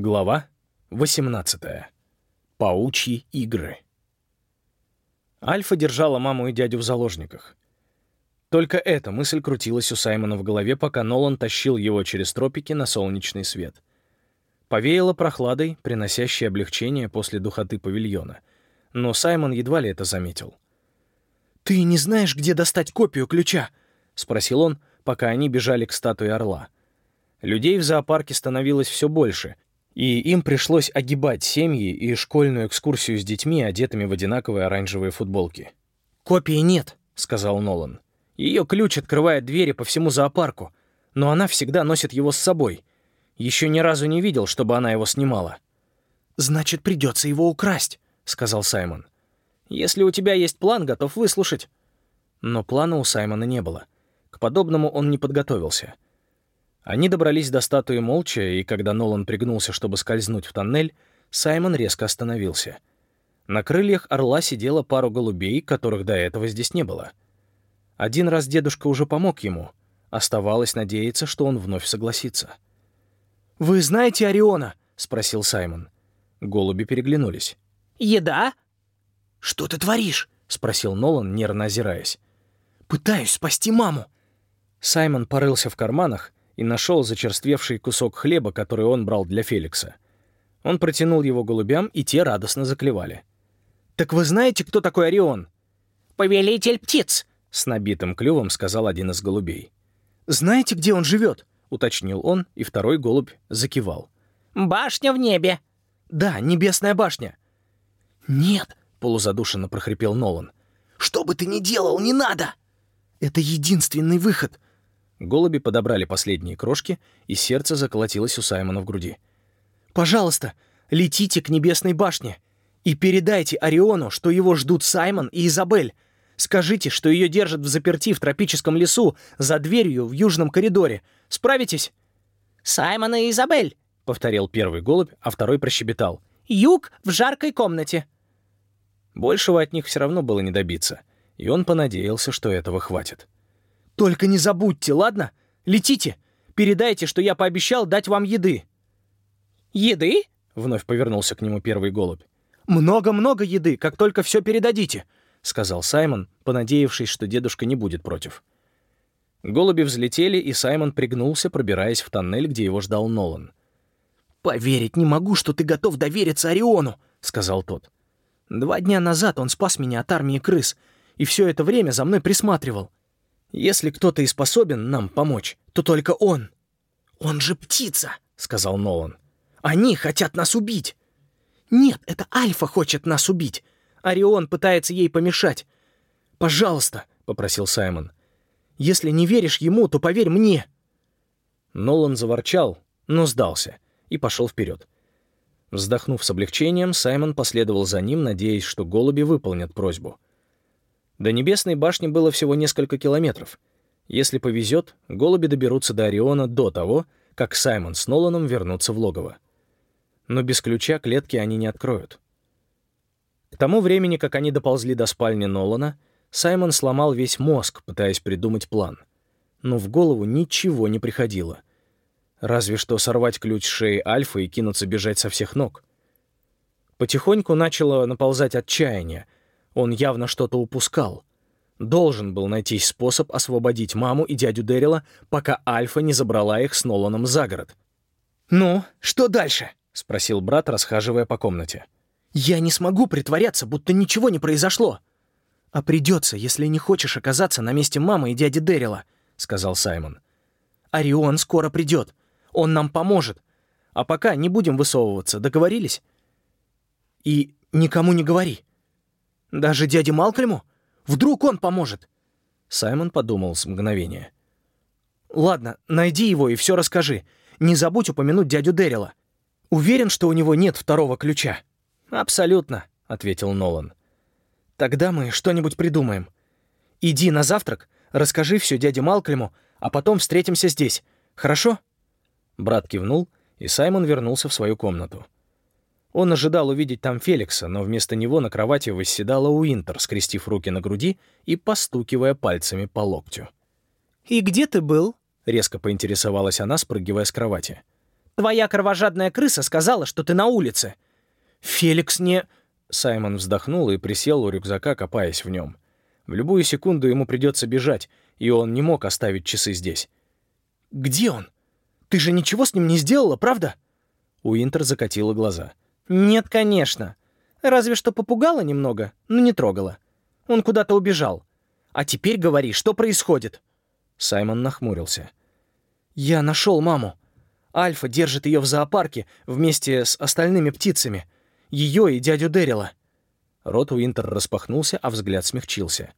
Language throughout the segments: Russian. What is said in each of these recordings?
Глава 18. Паучьи игры. Альфа держала маму и дядю в заложниках. Только эта мысль крутилась у Саймона в голове, пока Нолан тащил его через тропики на солнечный свет. Повеяло прохладой, приносящей облегчение после духоты павильона. Но Саймон едва ли это заметил. «Ты не знаешь, где достать копию ключа?» — спросил он, пока они бежали к статуе орла. Людей в зоопарке становилось все больше — и им пришлось огибать семьи и школьную экскурсию с детьми, одетыми в одинаковые оранжевые футболки. «Копии нет», — сказал Нолан. «Ее ключ открывает двери по всему зоопарку, но она всегда носит его с собой. Еще ни разу не видел, чтобы она его снимала». «Значит, придется его украсть», — сказал Саймон. «Если у тебя есть план, готов выслушать». Но плана у Саймона не было. К подобному он не подготовился — они добрались до статуи молча, и когда Нолан пригнулся, чтобы скользнуть в тоннель, Саймон резко остановился. На крыльях орла сидела пару голубей, которых до этого здесь не было. Один раз дедушка уже помог ему. Оставалось надеяться, что он вновь согласится. «Вы знаете Ориона?» — спросил Саймон. Голуби переглянулись. «Еда?» «Что ты творишь?» — спросил Нолан, нервно озираясь. «Пытаюсь спасти маму». Саймон порылся в карманах и нашел зачерствевший кусок хлеба, который он брал для Феликса. Он протянул его голубям, и те радостно заклевали. «Так вы знаете, кто такой Орион?» «Повелитель птиц», — с набитым клювом сказал один из голубей. «Знаете, где он живет?» — уточнил он, и второй голубь закивал. «Башня в небе». «Да, небесная башня». «Нет», — полузадушенно прохрипел Нолан. «Что бы ты ни делал, не надо!» «Это единственный выход. Голуби подобрали последние крошки, и сердце заколотилось у Саймона в груди. «Пожалуйста, летите к небесной башне и передайте Ориону, что его ждут Саймон и Изабель. Скажите, что ее держат в заперти в тропическом лесу за дверью в южном коридоре. Справитесь?» «Саймон и Изабель», — повторил первый голубь, а второй прощебетал. «Юг в жаркой комнате». Большего от них все равно было не добиться, и он понадеялся, что этого хватит. Только не забудьте, ладно? Летите. Передайте, что я пообещал дать вам еды». «Еды?» — вновь повернулся к нему первый голубь. «Много-много еды, как только все передадите», — сказал Саймон, понадеявшись, что дедушка не будет против. Голуби взлетели, и Саймон пригнулся, пробираясь в тоннель, где его ждал Нолан. «Поверить не могу, что ты готов довериться Ориону», — сказал тот. «Два дня назад он спас меня от армии крыс, и все это время за мной присматривал. Если кто-то и способен нам помочь, то только он. Он же птица, сказал Нолан. Они хотят нас убить. Нет, это Альфа хочет нас убить. Орион пытается ей помешать. Пожалуйста, попросил Саймон. Если не веришь ему, то поверь мне. Нолан заворчал, но сдался и пошел вперед. Вздохнув с облегчением, Саймон последовал за ним, надеясь, что голуби выполнят просьбу. До Небесной башни было всего несколько километров. Если повезет, голуби доберутся до Ориона до того, как Саймон с Ноланом вернутся в логово. Но без ключа клетки они не откроют. К тому времени, как они доползли до спальни Нолана, Саймон сломал весь мозг, пытаясь придумать план. Но в голову ничего не приходило. Разве что сорвать ключ с шеи Альфа и кинуться бежать со всех ног. Потихоньку начало наползать отчаяние — он явно что-то упускал. Должен был найтись способ освободить маму и дядю Дэрила, пока Альфа не забрала их с Ноланом за город. «Ну, что дальше?» — спросил брат, расхаживая по комнате. «Я не смогу притворяться, будто ничего не произошло». «А придется, если не хочешь оказаться на месте мамы и дяди Дэрила», — сказал Саймон. «Орион скоро придет. Он нам поможет. А пока не будем высовываться, договорились?» «И никому не говори. Даже дяде Малкольму? Вдруг он поможет?» Саймон подумал с мгновения. «Ладно, найди его и все расскажи. Не забудь упомянуть дядю Дэрила. Уверен, что у него нет второго ключа?» «Абсолютно», — ответил Нолан. «Тогда мы что-нибудь придумаем. Иди на завтрак, расскажи все дяде Малкольму, а потом встретимся здесь. Хорошо?» Брат кивнул, и Саймон вернулся в свою комнату. Он ожидал увидеть там Феликса, но вместо него на кровати восседала Уинтер, скрестив руки на груди и постукивая пальцами по локтю. «И где ты был?» — резко поинтересовалась она, спрыгивая с кровати. Твоя кровожадная крыса сказала, что ты на улице». «Феликс не...» Саймон вздохнул и присел у рюкзака, копаясь в нем. В любую секунду ему придется бежать, и он не мог оставить часы здесь. «Где он? Ты же ничего с ним не сделала, правда?» Уинтер закатила глаза. «Нет, конечно. Разве что попугала немного, но не трогала. Он куда-то убежал. А теперь говори, что происходит?» Саймон нахмурился. «Я нашел маму. Альфа держит ее в зоопарке вместе с остальными птицами. Ее и дядю Дэрила». Рот Уинтер распахнулся, а взгляд смягчился.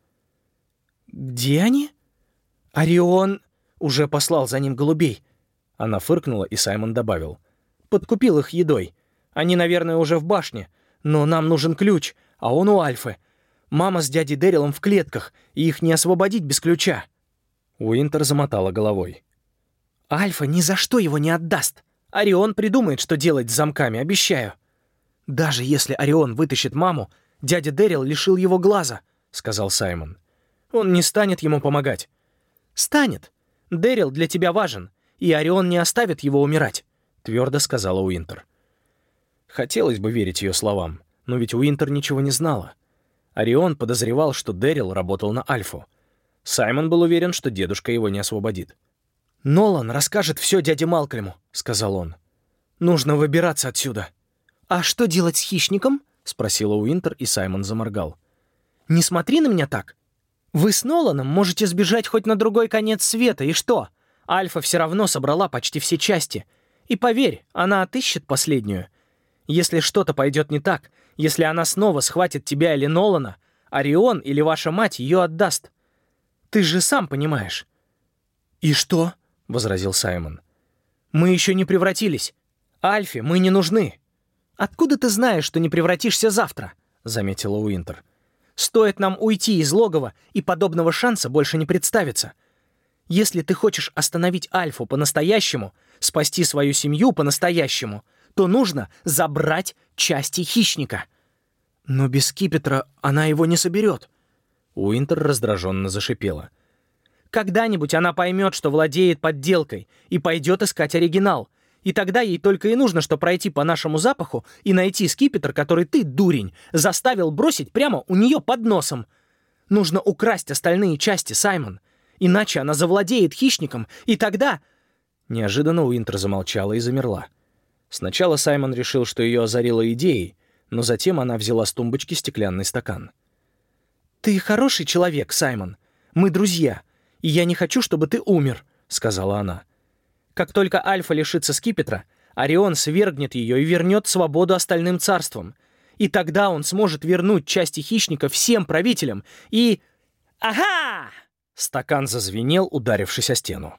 «Где они?» «Орион уже послал за ним голубей». Она фыркнула, и Саймон добавил. «Подкупил их едой. Они, наверное, уже в башне. Но нам нужен ключ, а он у Альфы. Мама с дядей Дэрилом в клетках, и их не освободить без ключа». Уинтер замотала головой. «Альфа ни за что его не отдаст. Орион придумает, что делать с замками, обещаю. Даже если Орион вытащит маму, дядя Дэрил лишил его глаза», — сказал Саймон. «Он не станет ему помогать». «Станет. Дэрил для тебя важен, и Орион не оставит его умирать», — твердо сказала Уинтер. Хотелось бы верить ее словам, но ведь Уинтер ничего не знала. Орион подозревал, что Дэрил работал на Альфу. Саймон был уверен, что дедушка его не освободит. «Нолан расскажет все дяде Малкольму», — сказал он. «Нужно выбираться отсюда». «А что делать с хищником?» — спросила Уинтер, и Саймон заморгал. «Не смотри на меня так. Вы с Ноланом можете сбежать хоть на другой конец света, и что? Альфа все равно собрала почти все части. И поверь, она отыщет последнюю. Если что-то пойдет не так, если она снова схватит тебя или Нолана, Орион или ваша мать ее отдаст. Ты же сам понимаешь». «И что?» — возразил Саймон. «Мы еще не превратились. Альфе мы не нужны. «Откуда ты знаешь, что не превратишься завтра?» — заметила Уинтер. «Стоит нам уйти из логова, и подобного шанса больше не представится. Если ты хочешь остановить Альфу по-настоящему, спасти свою семью по-настоящему, то нужно забрать части хищника». «Но без скипетра она его не соберет». Уинтер раздраженно зашипела. «Когда-нибудь она поймет, что владеет подделкой, и пойдет искать оригинал. И тогда ей только и нужно, что пройти по нашему запаху и найти скипетр, который ты, дурень, заставил бросить прямо у нее под носом. Нужно украсть остальные части, Саймон. Иначе она завладеет хищником, и тогда...» Неожиданно Уинтер замолчала и замерла. Сначала Саймон решил, что ее озарила идеей, но затем она взяла с тумбочки стеклянный стакан. «Ты хороший человек, Саймон. Мы друзья, и я не хочу, чтобы ты умер», — сказала она. Как только Альфа лишится скипетра, Орион свергнет ее и вернет свободу остальным царствам. И тогда он сможет вернуть части хищника всем правителям и... Ага! Стакан зазвенел, ударившись о стену.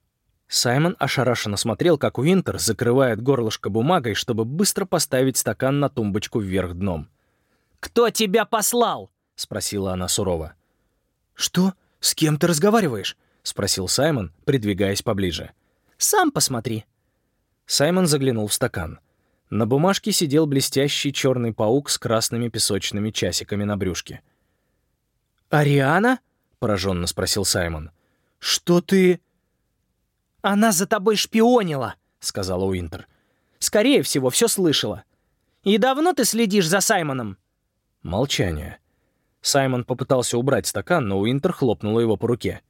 Саймон ошарашенно смотрел, как Уинтер закрывает горлышко бумагой, чтобы быстро поставить стакан на тумбочку вверх дном. «Кто тебя послал?» — спросила она сурово. «Что? С кем ты разговариваешь?» — спросил Саймон, придвигаясь поближе. Сам посмотри». Саймон заглянул в стакан. На бумажке сидел блестящий черный паук с красными песочными часиками на брюшке. «Ариана?» — пораженно спросил Саймон. «Что ты...» «Она за тобой шпионила», — сказала Уинтер. «Скорее всего, все слышала. И давно ты следишь за Саймоном?» Молчание. Саймон попытался убрать стакан, но Уинтер хлопнула его по руке.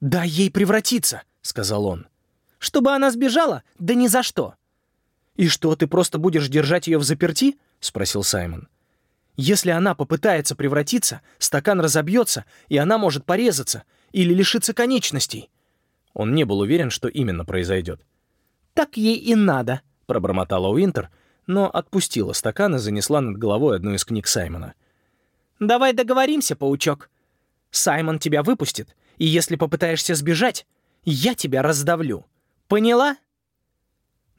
«Дай ей превратиться!» — сказал он. «Чтобы она сбежала? Да ни за что!» «И что, ты просто будешь держать ее в заперти?» — спросил Саймон. «Если она попытается превратиться, стакан разобьется, и она может порезаться или лишиться конечностей». Он не был уверен, что именно произойдет. «Так ей и надо», — пробормотала Уинтер, но отпустила стакан и занесла над головой одну из книг Саймона. «Давай договоримся, паучок. Саймон тебя выпустит, и если попытаешься сбежать, я тебя раздавлю. Поняла?»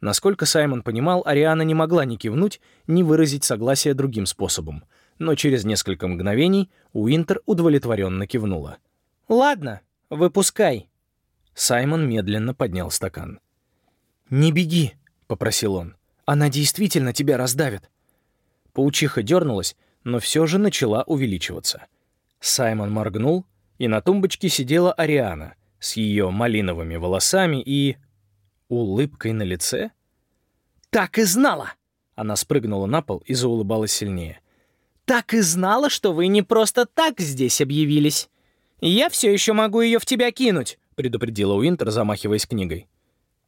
Насколько Саймон понимал, Ариана не могла ни кивнуть, ни выразить согласие другим способом. Но через несколько мгновений Уинтер удовлетворенно кивнула. «Ладно, выпускай». Саймон медленно поднял стакан. «Не беги», — попросил он. «Она действительно тебя раздавит». Паучиха дернулась, но все же начала увеличиваться. Саймон моргнул, и на тумбочке сидела Ариана — с ее малиновыми волосами и... улыбкой на лице? «Так и знала!» Она спрыгнула на пол и заулыбалась сильнее. «Так и знала, что вы не просто так здесь объявились. Я все еще могу ее в тебя кинуть», — предупредила Уинтер, замахиваясь книгой.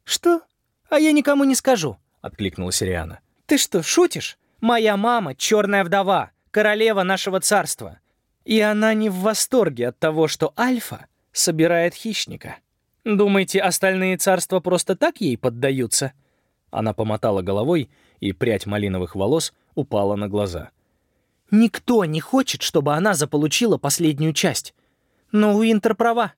«Что? А я никому не скажу», — откликнулась Риана. «Ты что, шутишь? Моя мама — черная вдова, королева нашего царства. И она не в восторге от того, что Альфа собирает хищника. Думаете, остальные царства просто так ей поддаются?» Она помотала головой, и прядь малиновых волос упала на глаза. «Никто не хочет, чтобы она заполучила последнюю часть. Но Уинтер права.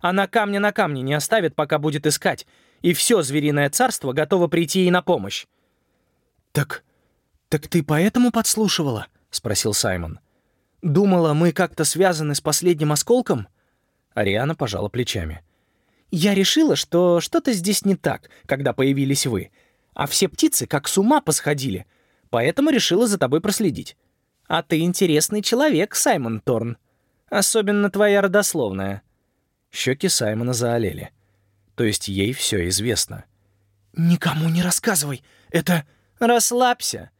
Она камня на камне не оставит, пока будет искать, и все звериное царство готово прийти ей на помощь». «Так... так ты поэтому подслушивала?» — спросил Саймон. «Думала, мы как-то связаны с последним осколком?» Ариана пожала плечами. «Я решила, что что-то здесь не так, когда появились вы, а все птицы как с ума посходили, поэтому решила за тобой проследить. А ты интересный человек, Саймон Торн. Особенно твоя родословная». Щеки Саймона заолели. То есть ей все известно. «Никому не рассказывай. Это...» «Расслабься.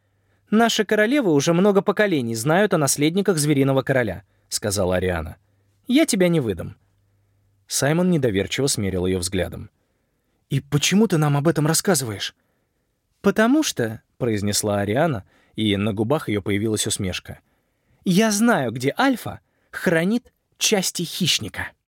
Наши королевы уже много поколений знают о наследниках Звериного Короля», — сказала Ариана. «Я тебя не выдам». Саймон недоверчиво смерил ее взглядом. «И почему ты нам об этом рассказываешь?» «Потому что», — произнесла Ариана, и на губах ее появилась усмешка. «Я знаю, где Альфа хранит части хищника».